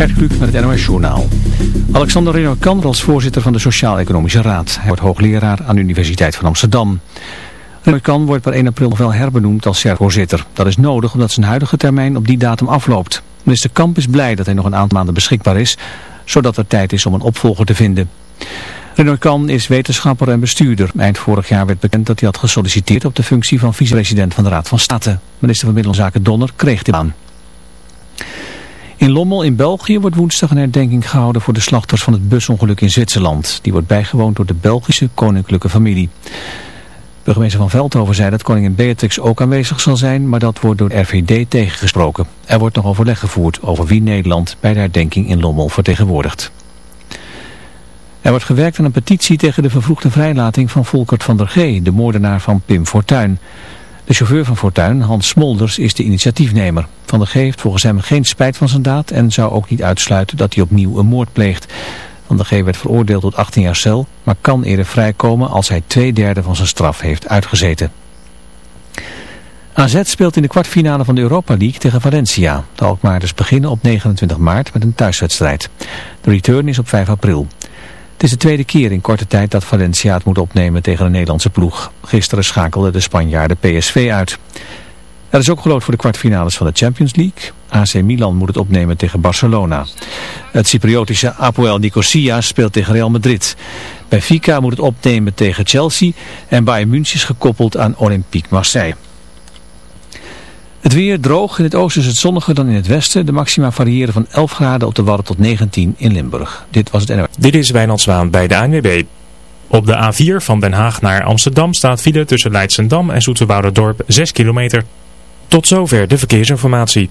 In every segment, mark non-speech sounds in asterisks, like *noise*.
Gert met het NOS Journaal. Alexander Reno kan als voorzitter van de Sociaal-Economische Raad. Hij wordt hoogleraar aan de Universiteit van Amsterdam. Reno kan wordt per 1 april nog wel herbenoemd als voorzitter. Dat is nodig omdat zijn huidige termijn op die datum afloopt. Minister Kamp is blij dat hij nog een aantal maanden beschikbaar is, zodat er tijd is om een opvolger te vinden. Reno Kan is wetenschapper en bestuurder. Eind vorig jaar werd bekend dat hij had gesolliciteerd op de functie van vicepresident van de Raad van State. Minister van Binnenlandse Zaken Donner kreeg de baan. In Lommel in België wordt woensdag een herdenking gehouden voor de slachtoffers van het busongeluk in Zwitserland. Die wordt bijgewoond door de Belgische koninklijke familie. Burgemeester van Veldhoven zei dat koningin Beatrix ook aanwezig zal zijn, maar dat wordt door de RVD tegengesproken. Er wordt nog overleg gevoerd over wie Nederland bij de herdenking in Lommel vertegenwoordigt. Er wordt gewerkt aan een petitie tegen de vervroegde vrijlating van Volkert van der G, de moordenaar van Pim Fortuyn. De chauffeur van Fortuyn, Hans Smolders, is de initiatiefnemer. Van der G heeft volgens hem geen spijt van zijn daad en zou ook niet uitsluiten dat hij opnieuw een moord pleegt. Van der G werd veroordeeld tot 18 jaar cel, maar kan eerder vrijkomen als hij twee derde van zijn straf heeft uitgezeten. AZ speelt in de kwartfinale van de Europa League tegen Valencia. De Alkmaarders beginnen op 29 maart met een thuiswedstrijd. De return is op 5 april. Het is de tweede keer in korte tijd dat Valencia het moet opnemen tegen een Nederlandse ploeg. Gisteren schakelde de Spanjaarden PSV uit. Er is ook gelood voor de kwartfinales van de Champions League. AC Milan moet het opnemen tegen Barcelona. Het Cypriotische Apoel Nicosia speelt tegen Real Madrid. Benfica moet het opnemen tegen Chelsea en Bayern München is gekoppeld aan Olympique Marseille. Het weer droog. In het oosten is het zonniger dan in het westen. De maxima variëren van 11 graden op de Wadden tot 19 in Limburg. Dit was het NOS. Dit is Wijnand Zwaan bij de ANWB. Op de A4 van Den Haag naar Amsterdam staat file tussen Leidsendam en Dorp 6 kilometer. Tot zover de verkeersinformatie.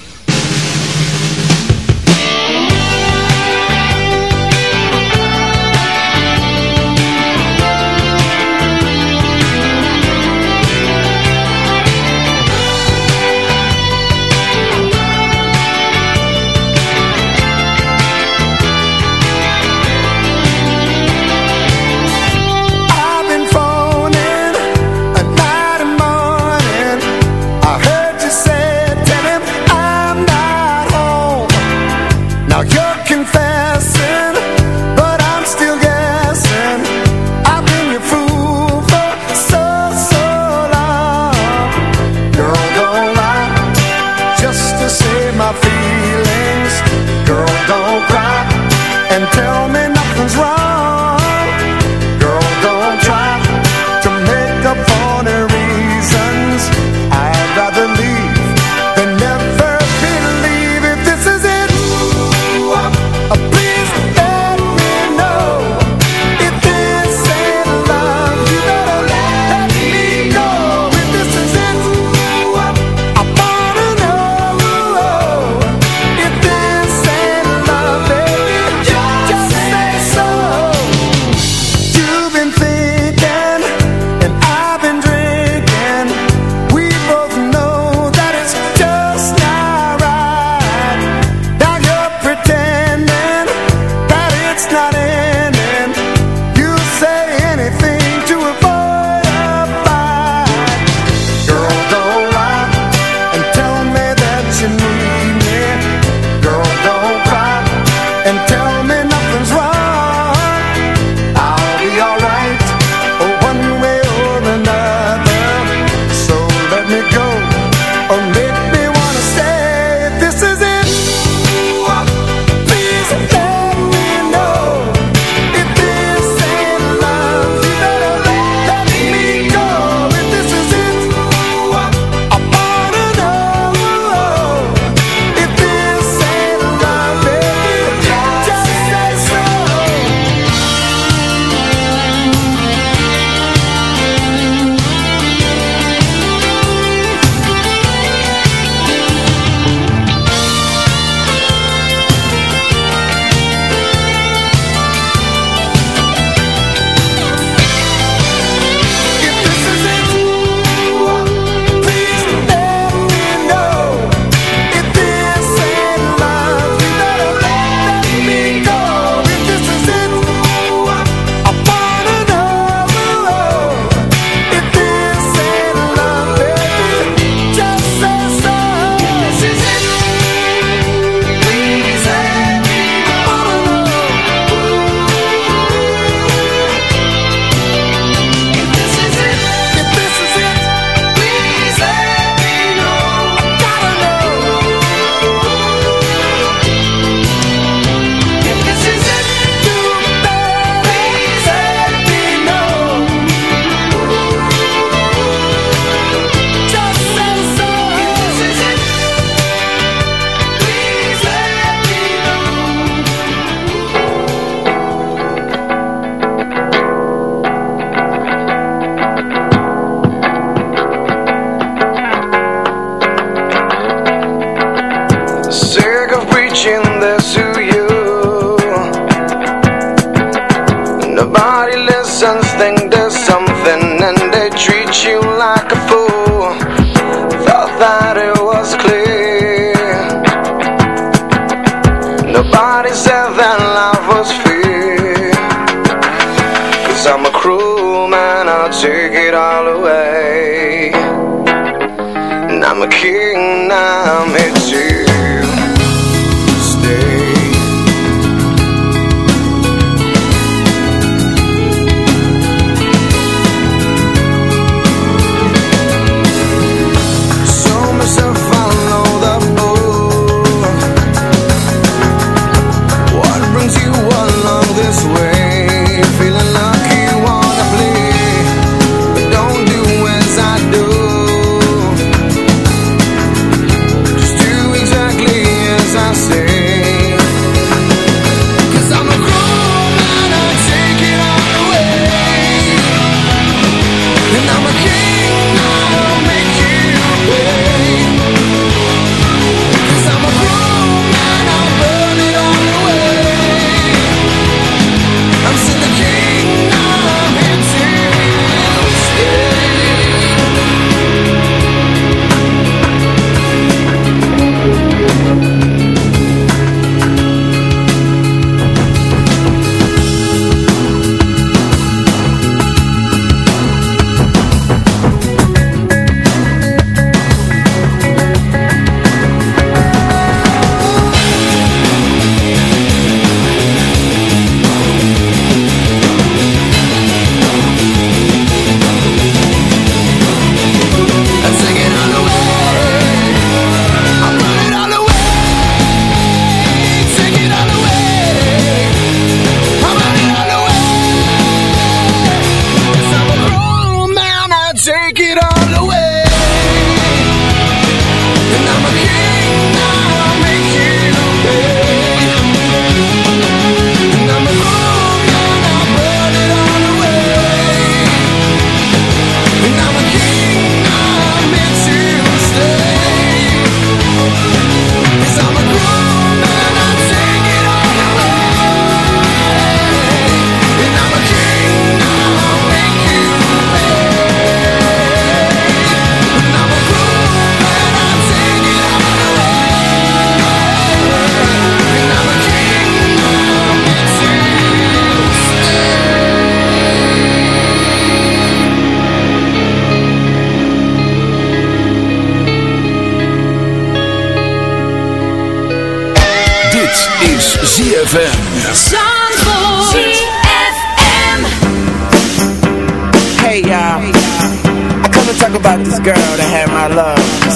confessing.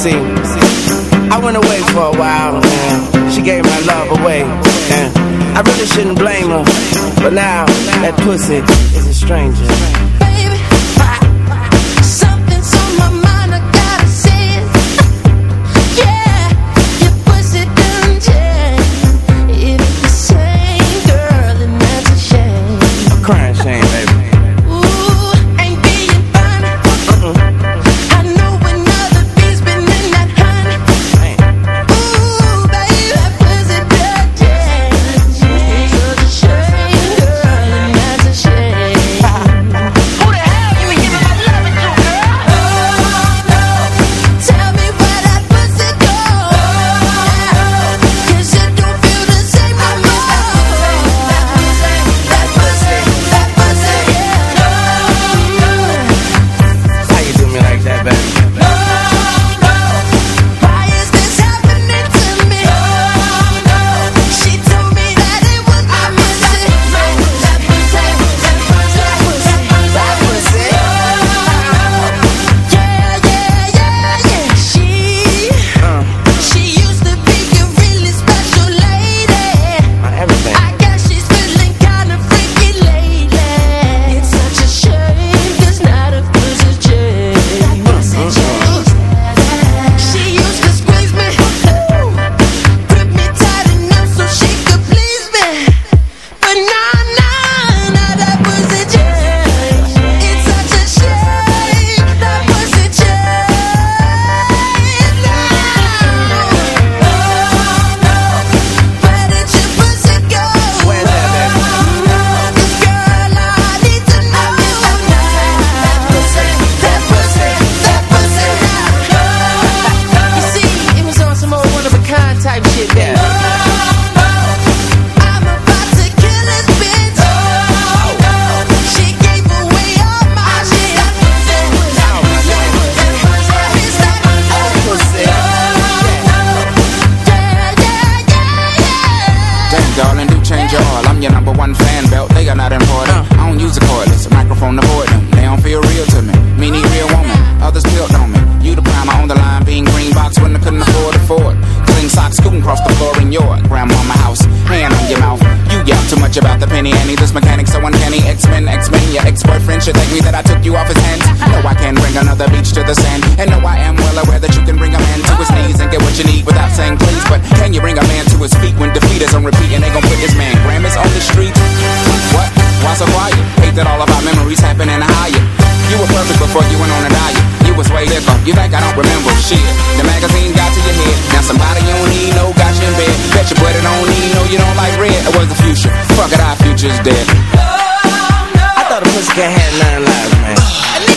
assim. before you went on a diet. You was way different. You think I don't remember shit? The magazine got to your head. Now somebody you don't need no got you in bed. Bet your brother don't need no you don't like red. It was the future. Fuck it, our future's dead. Oh, no. I thought can't have nine lives, man.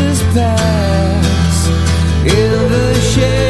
passes past in the shade.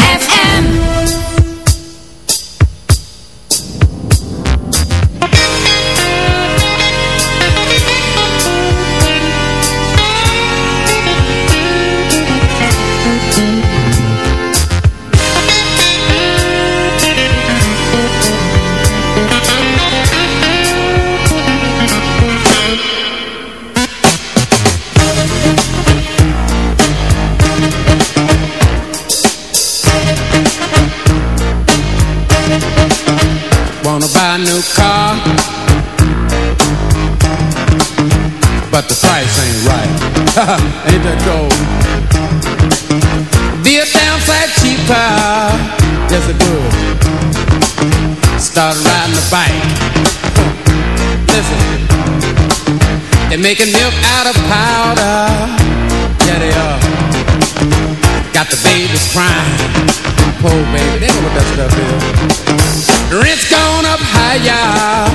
Out of powder. Yeah they are. Got the babies crying. Poor baby, they know what that stuff is. Rent's gone up higher,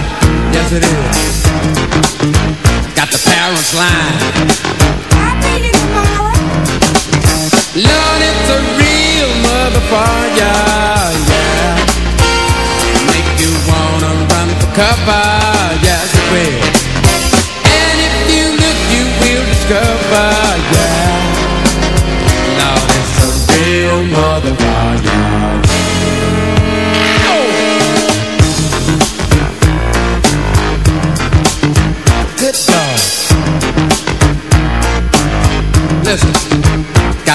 yes it is. Got the parents lying. Lord, it's a real motherfucker, yeah. Make you wanna run for cover,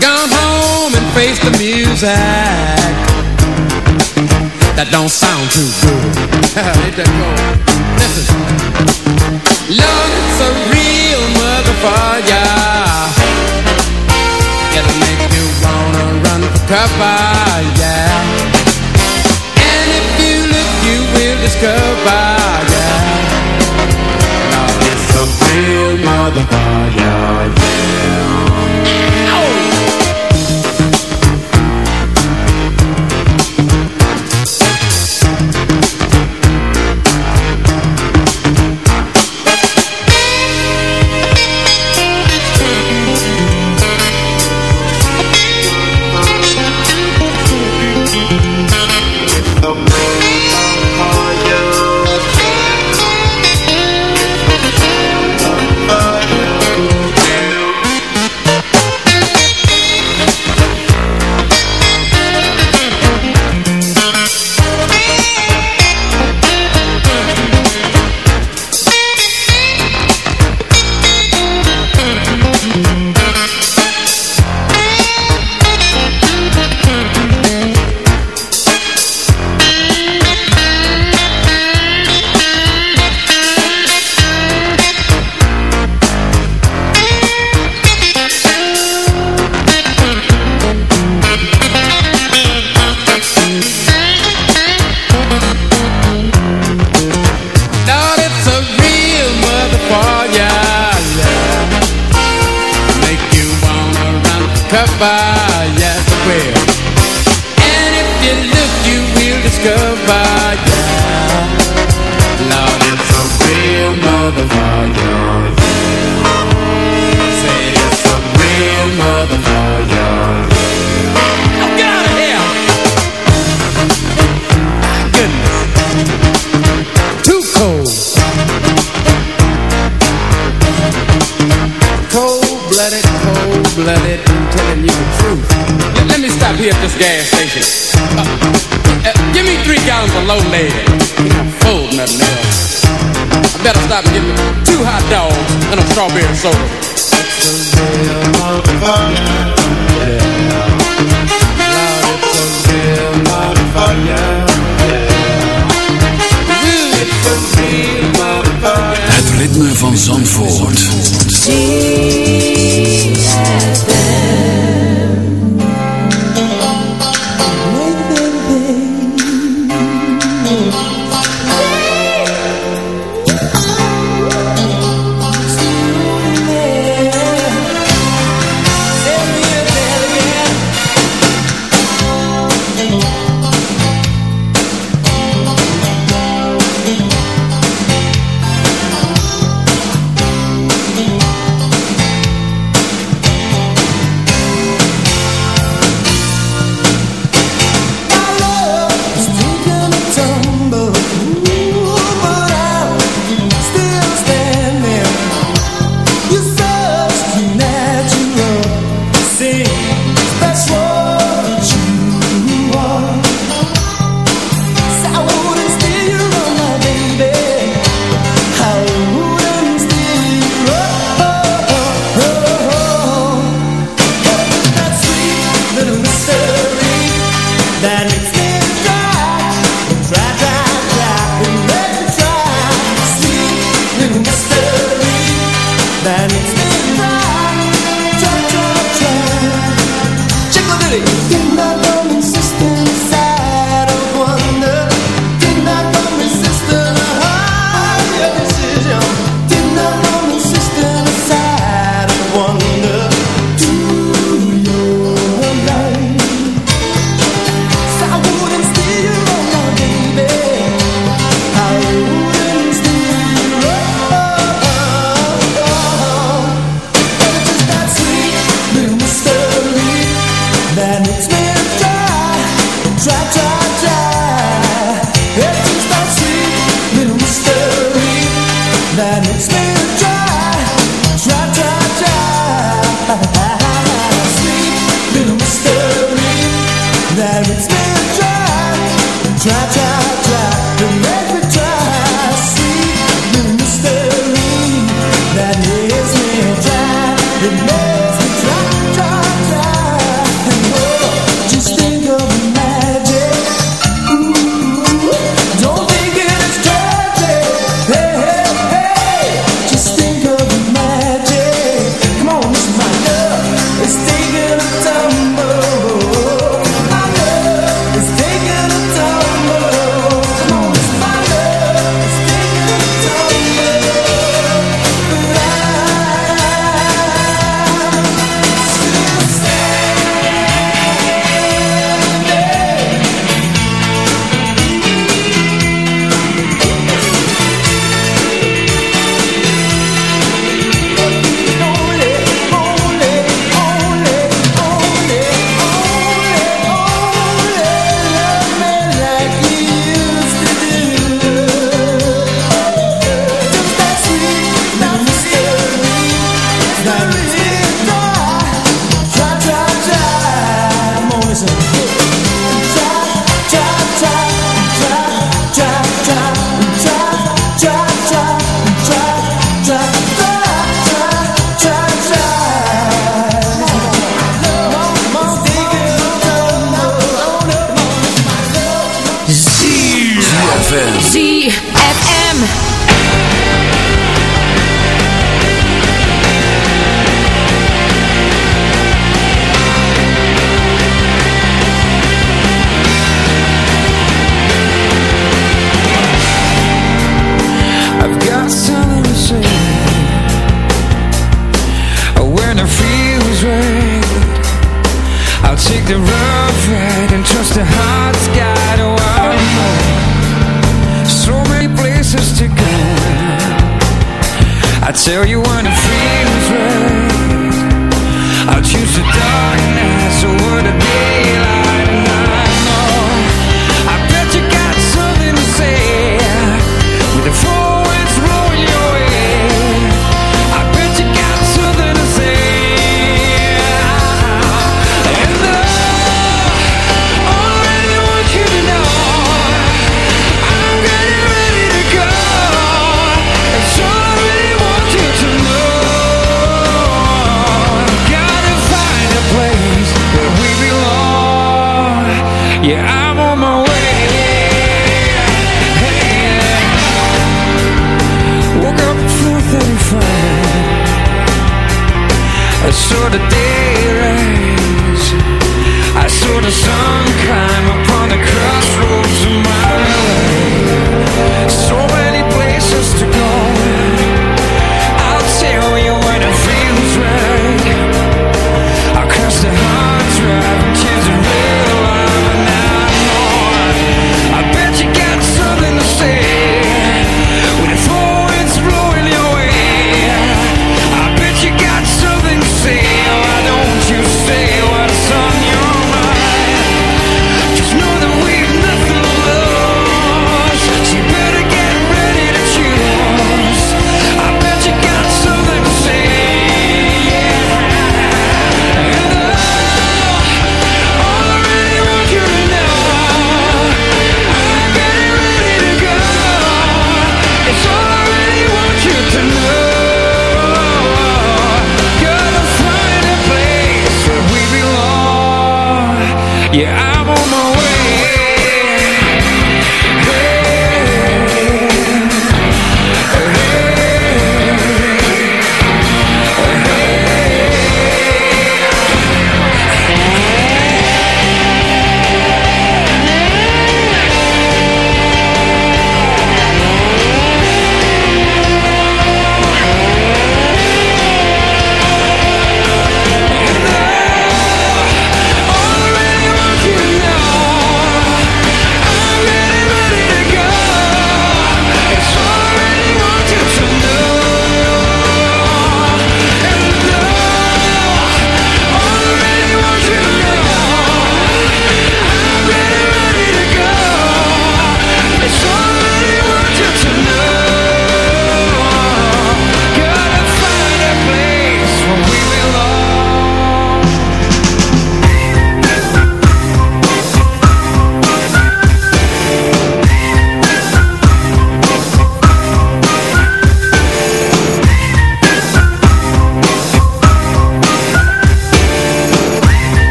Gone home and face the music. That don't sound too good. *laughs* Ain't that cold? Listen. Love, it's a real motherfucker. It'll make you wanna run for cover, yeah. And if you look, you will discover, yeah. Love, it's a real motherfucker, yeah. oh.